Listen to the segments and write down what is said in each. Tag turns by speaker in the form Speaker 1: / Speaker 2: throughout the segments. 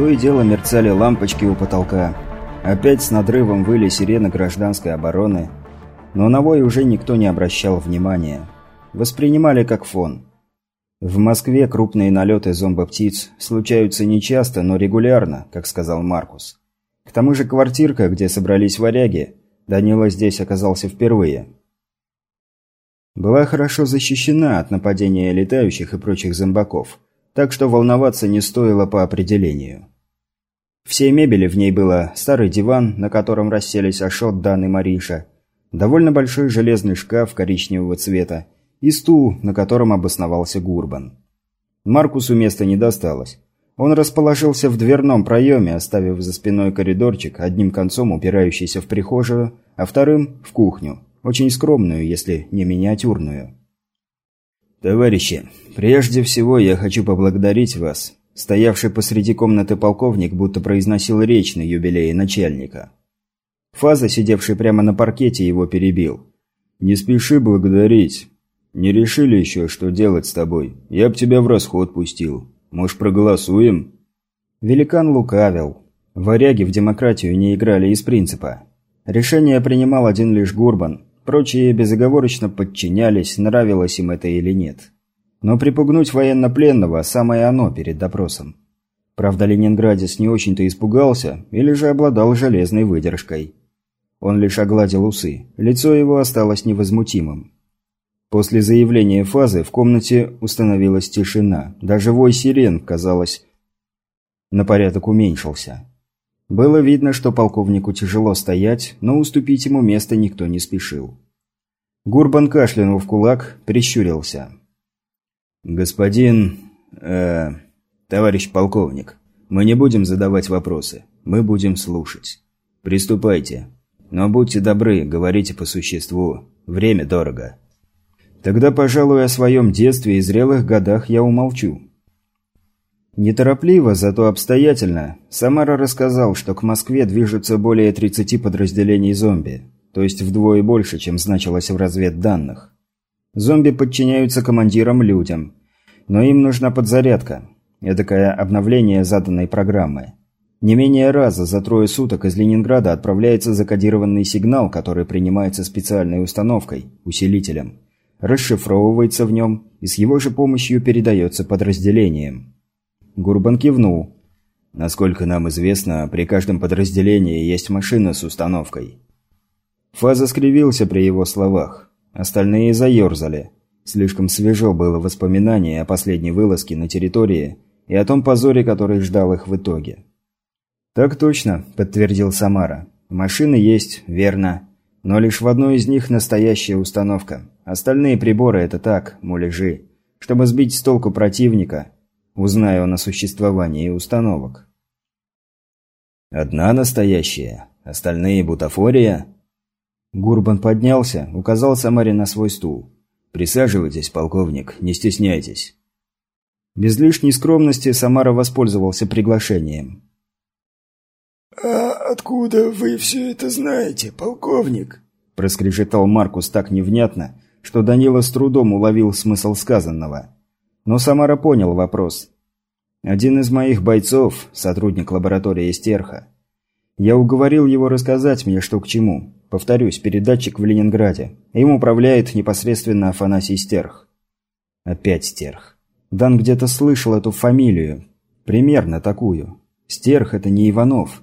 Speaker 1: То и дело мерцали лампочки у потолка. Опять с надрывом выли сирены гражданской обороны. Но на вой уже никто не обращал внимания. Воспринимали как фон. В Москве крупные налеты зомбоптиц случаются нечасто, но регулярно, как сказал Маркус. К тому же квартирка, где собрались варяги, Данила здесь оказался впервые. Была хорошо защищена от нападения летающих и прочих зомбаков, так что волноваться не стоило по определению. Всей мебели в ней было старый диван, на котором расселись Ашот, Дан и Мариша, довольно большой железный шкаф коричневого цвета и стул, на котором обосновался Гурбан. Маркусу места не досталось. Он расположился в дверном проеме, оставив за спиной коридорчик, одним концом упирающийся в прихожую, а вторым – в кухню, очень скромную, если не миниатюрную. «Товарищи, прежде всего я хочу поблагодарить вас», Стоявший посреди комнаты полковник будто произносил речь на юбилее начальника. Фаза, сидевший прямо на паркете, его перебил. «Не спеши благодарить. Не решили еще, что делать с тобой. Я б тебя в расход пустил. Может, проголосуем?» Великан лукавил. Варяги в демократию не играли из принципа. Решение принимал один лишь Гурбан. Прочие безоговорочно подчинялись, нравилось им это или нет. Но припугнуть военнопленного – самое оно перед допросом. Правда, ленинградец не очень-то испугался, или же обладал железной выдержкой. Он лишь огладил усы, лицо его осталось невозмутимым. После заявления фазы в комнате установилась тишина, даже вой сирен, казалось, на порядок уменьшился. Было видно, что полковнику тяжело стоять, но уступить ему место никто не спешил. Гурбан кашлянул в кулак, прищурился. «Господин... э... товарищ полковник, мы не будем задавать вопросы, мы будем слушать. Приступайте. Но будьте добры, говорите по существу. Время дорого». «Тогда, пожалуй, о своем детстве и зрелых годах я умолчу». Неторопливо, зато обстоятельно, Самара рассказал, что к Москве движутся более 30 подразделений зомби, то есть вдвое больше, чем значилось в разведданных. Зомби подчиняются командирам-людям, но им нужна подзарядка, эдакое обновление заданной программы. Не менее раза за трое суток из Ленинграда отправляется закодированный сигнал, который принимается специальной установкой, усилителем, расшифровывается в нем и с его же помощью передается подразделениям. Гурбан кивнул. Насколько нам известно, при каждом подразделении есть машина с установкой. Фаза скривился при его словах. Остальные заерзали. Слишком свежо было воспоминание о последней вылазке на территории и о том позоре, который ждал их в итоге. «Так точно», – подтвердил Самара. «Машины есть, верно. Но лишь в одной из них настоящая установка. Остальные приборы – это так, муляжи. Чтобы сбить с толку противника, узнаю он о существовании установок». «Одна настоящая? Остальные – бутафория?» Гурбан поднялся, указал Самаре на свой стул. «Присаживайтесь, полковник, не стесняйтесь». Без лишней скромности Самара воспользовался приглашением.
Speaker 2: «А откуда вы все это знаете, полковник?»
Speaker 1: Проскрежетал Маркус так невнятно, что Данила с трудом уловил смысл сказанного. Но Самара понял вопрос. «Один из моих бойцов, сотрудник лаборатории Стерха. Я уговорил его рассказать мне, что к чему. Повторюсь, передатчик в Ленинграде. Им управляет непосредственно Афанасий Стерх. Опять Стерх. Дан где-то слышал эту фамилию. Примерно такую. Стерх – это не Иванов.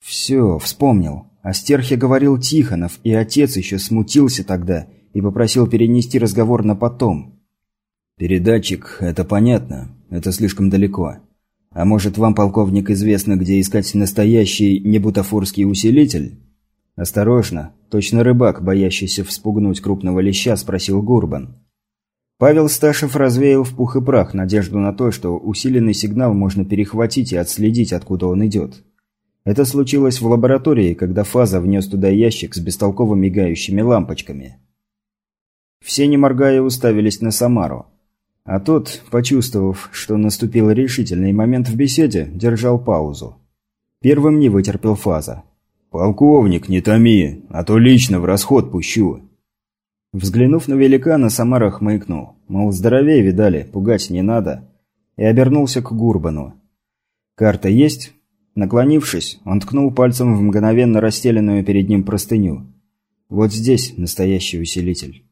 Speaker 1: Все, вспомнил. О Стерхе говорил Тихонов, и отец еще смутился тогда и попросил перенести разговор на потом. Передатчик – это понятно. Это слишком далеко. А может, вам, полковник, известно, где искать настоящий небутафорский усилитель? «Осторожно, точно рыбак, боящийся вспугнуть крупного леща», – спросил Гурбан. Павел Сташев развеял в пух и прах надежду на то, что усиленный сигнал можно перехватить и отследить, откуда он идет. Это случилось в лаборатории, когда Фаза внес туда ящик с бестолково мигающими лампочками. Все, не моргая, уставились на Самару. А тот, почувствовав, что наступил решительный момент в беседе, держал паузу. Первым не вытерпел Фаза. «Полковник, не томи, а то лично в расход пущу». Взглянув на великана, Самара хмыкнул. Мол, здоровее видали, пугать не надо. И обернулся к Гурбану. «Карта есть?» Наклонившись, он ткнул пальцем в мгновенно расстеленную перед ним простыню. «Вот здесь настоящий усилитель».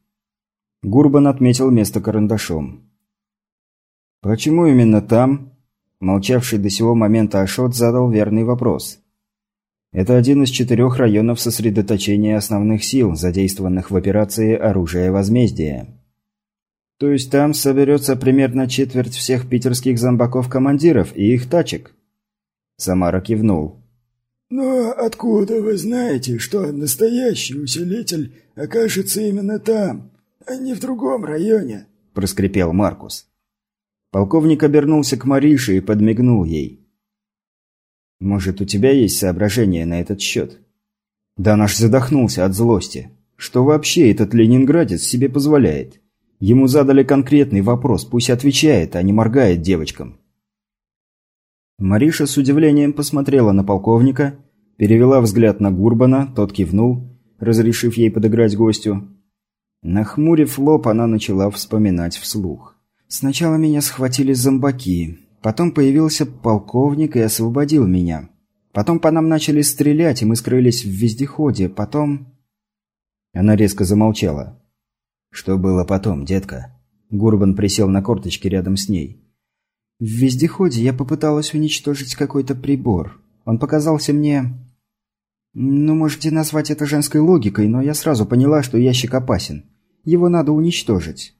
Speaker 1: Гурбан отметил место карандашом. «Почему именно там?» Молчавший до сего момента Ашот задал верный вопрос. Это один из четырех районов сосредоточения основных сил, задействованных в операции «Оружие возмездия». То есть там соберется примерно четверть всех питерских зомбаков-командиров и их тачек? Самара кивнул.
Speaker 2: «Но откуда вы знаете, что настоящий усилитель окажется именно там, а не в другом районе?»
Speaker 1: – проскрипел Маркус. Полковник обернулся к Марише и подмигнул ей. «Может, у тебя есть соображения на этот счет?» Да наш задохнулся от злости. Что вообще этот ленинградец себе позволяет? Ему задали конкретный вопрос, пусть отвечает, а не моргает девочкам. Мариша с удивлением посмотрела на полковника, перевела взгляд на Гурбана, тот кивнул, разрешив ей подыграть гостю. Нахмурив лоб, она начала вспоминать вслух. «Сначала меня схватили зомбаки, Потом появился полковник и освободил меня. Потом по нам начали стрелять, и мы скрылись в вездеходе. Потом...» Она резко замолчала. «Что было потом, детка?» Гурбан присел на корточки рядом с ней. «В вездеходе я попыталась уничтожить какой-то прибор. Он показался мне... Ну, можете назвать это женской логикой, но я сразу поняла, что ящик опасен. Его надо уничтожить».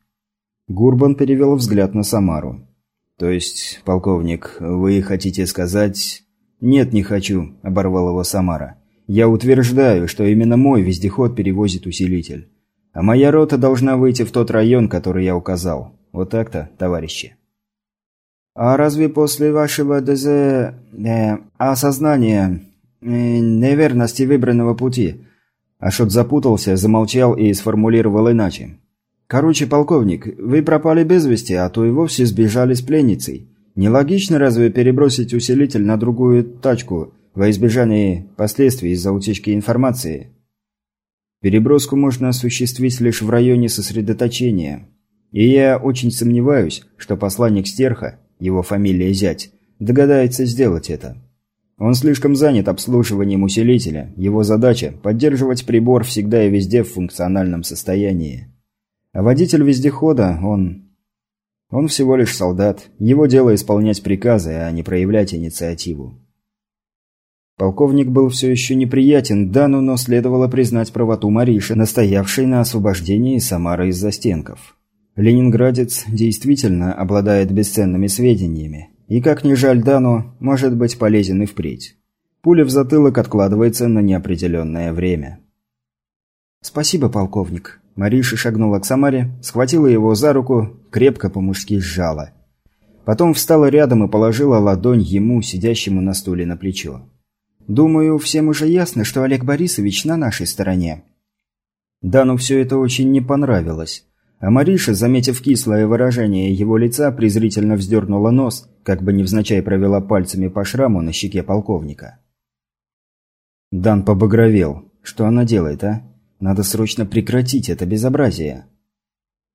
Speaker 1: Гурбан перевел взгляд на Самару. «То есть, полковник, вы хотите сказать...» «Нет, не хочу», – оборвал его Самара. «Я утверждаю, что именно мой вездеход перевозит усилитель. А моя рота должна выйти в тот район, который я указал. Вот так-то, товарищи». «А разве после вашего ДЗ... Э, осознания... Э, неверности выбранного пути...» Ашот запутался, замолчал и сформулировал иначе. «Короче, полковник, вы пропали без вести, а то и вовсе сбежали с пленницей. Нелогично разве перебросить усилитель на другую тачку во избежание последствий из-за утечки информации?» Переброску можно осуществить лишь в районе сосредоточения. И я очень сомневаюсь, что посланник Стерха, его фамилия Зять, догадается сделать это. Он слишком занят обслуживанием усилителя, его задача – поддерживать прибор всегда и везде в функциональном состоянии. Водитель вездехода, он... Он всего лишь солдат. Его дело исполнять приказы, а не проявлять инициативу. Полковник был все еще неприятен Дану, но следовало признать правоту Мариши, настоявшей на освобождении Самары из застенков. Ленинградец действительно обладает бесценными сведениями, и, как ни жаль Дану, может быть полезен и впредь. Пуля в затылок откладывается на неопределенное время. «Спасибо, полковник», Мариша шагнула к Самаре, схватила его за руку, крепко по-мужски сжала. Потом встала рядом и положила ладонь ему, сидящему на стуле, на плечо. «Думаю, всем уже ясно, что Олег Борисович на нашей стороне». Дану все это очень не понравилось. А Мариша, заметив кислое выражение его лица, презрительно вздернула нос, как бы невзначай провела пальцами по шраму на щеке полковника. Дан побагровел. Что она делает, а? Надо срочно прекратить это безобразие.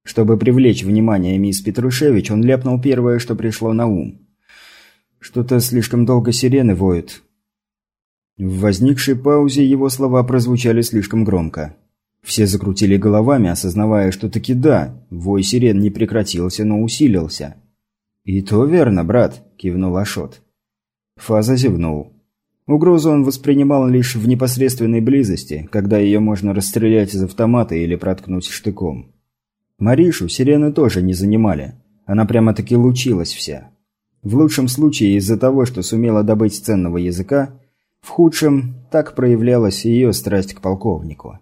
Speaker 1: Чтобы привлечь внимание мисс Петрушевич, он ляпнул первое, что пришло на ум. Что-то слишком долго сирены воют. В возникшей паузе его слова прозвучали слишком громко. Все закрутили головами, осознавая, что таки да, вой сирен не прекратился, но усилился. «И то верно, брат», – кивнул Ашот. Фаза зевнул. Угрозу он воспринимал лишь в непосредственной близости, когда ее можно расстрелять из автомата или проткнуть штыком. Маришу сирены тоже не занимали. Она прямо-таки лучилась вся. В лучшем случае из-за того, что сумела добыть ценного языка, в худшем так проявлялась ее страсть к полковнику.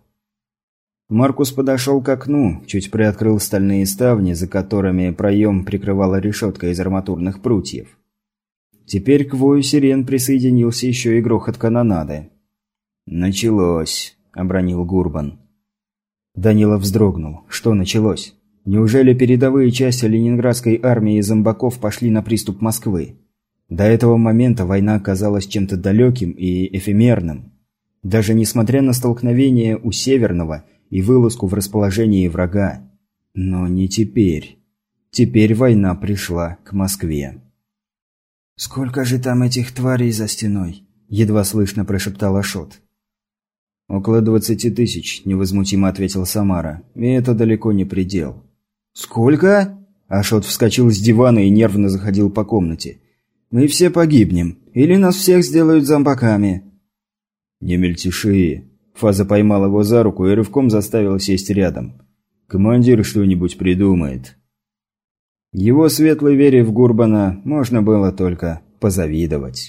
Speaker 1: Маркус подошел к окну, чуть приоткрыл стальные ставни, за которыми проем прикрывала решетка из арматурных прутьев. Теперь к вою сирен присоединился еще и грохот канонады. «Началось», — обронил Гурбан. Данила вздрогнул. Что началось? Неужели передовые части ленинградской армии зомбаков пошли на приступ Москвы? До этого момента война казалась чем-то далеким и эфемерным. Даже несмотря на столкновение у Северного и вылазку в расположении врага. Но не теперь. Теперь война пришла к Москве. «Сколько же там этих тварей за стеной?» – едва слышно прошептал Ашот. «Около двадцати тысяч», – невозмутимо ответил Самара. «И это далеко не предел». «Сколько?» Ашот вскочил с дивана и нервно заходил по комнате. «Мы все погибнем. Или нас всех сделают зомбаками». «Не мельтеши». Фаза поймал его за руку и рывком заставил сесть рядом. «Командир что-нибудь придумает». Его светлой вере в Гурбана можно было только позавидовать.